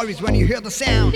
when you hear the sound.